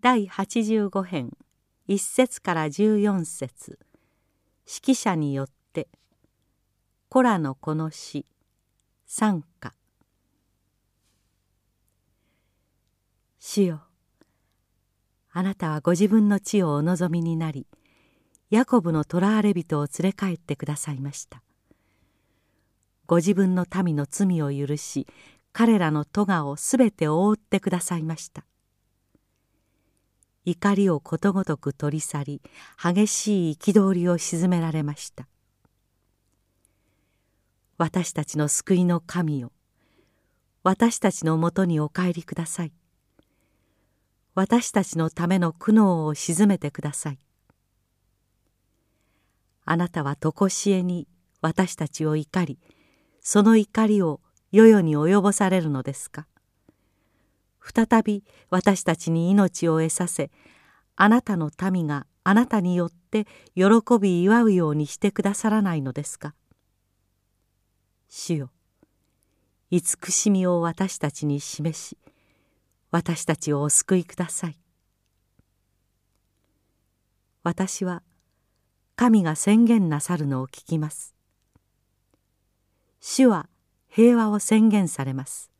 第85編1節から14節。指揮者によって「コラのこの詩」賛歌主よあなたはご自分の地をお望みになりヤコブの囚われ人を連れ帰ってくださいました。ご自分の民の罪を許し彼らの咎をすべて覆ってくださいました。怒りをことごとく取り去り激しい憤りを鎮められました。私たちの救いの神よ私たちのもとにお帰りください。私たちのための苦悩を鎮めてください。あなたは常しえに私たちを怒りその怒りを世々に及ぼされるのですか？再び私たちに命を得させあなたの民があなたによって喜び祝うようにしてくださらないのですか？主よ慈しみを私たちに示し私たちをお救いください。私は神が宣言なさるのを聞きます。主は平和を宣言されます。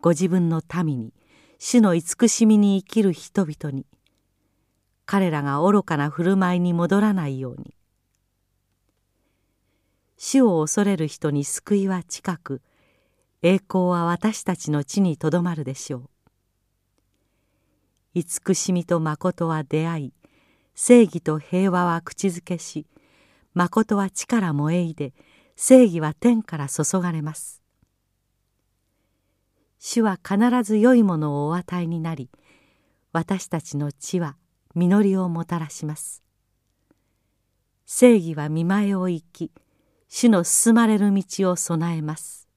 ご自分の民に主の慈しみに生きる人々に彼らが愚かな振る舞いに戻らないように。主を恐れる人に救いは近く栄光は私たちの地にとどまるでしょう。慈しみと誠は出会い正義と平和は口づけし誠は地から燃えいで正義は天から注がれます。主は必ず良いものをお与えになり私たちの地は実りをもたらします。正義は見前を行き主の進まれる道を備えます。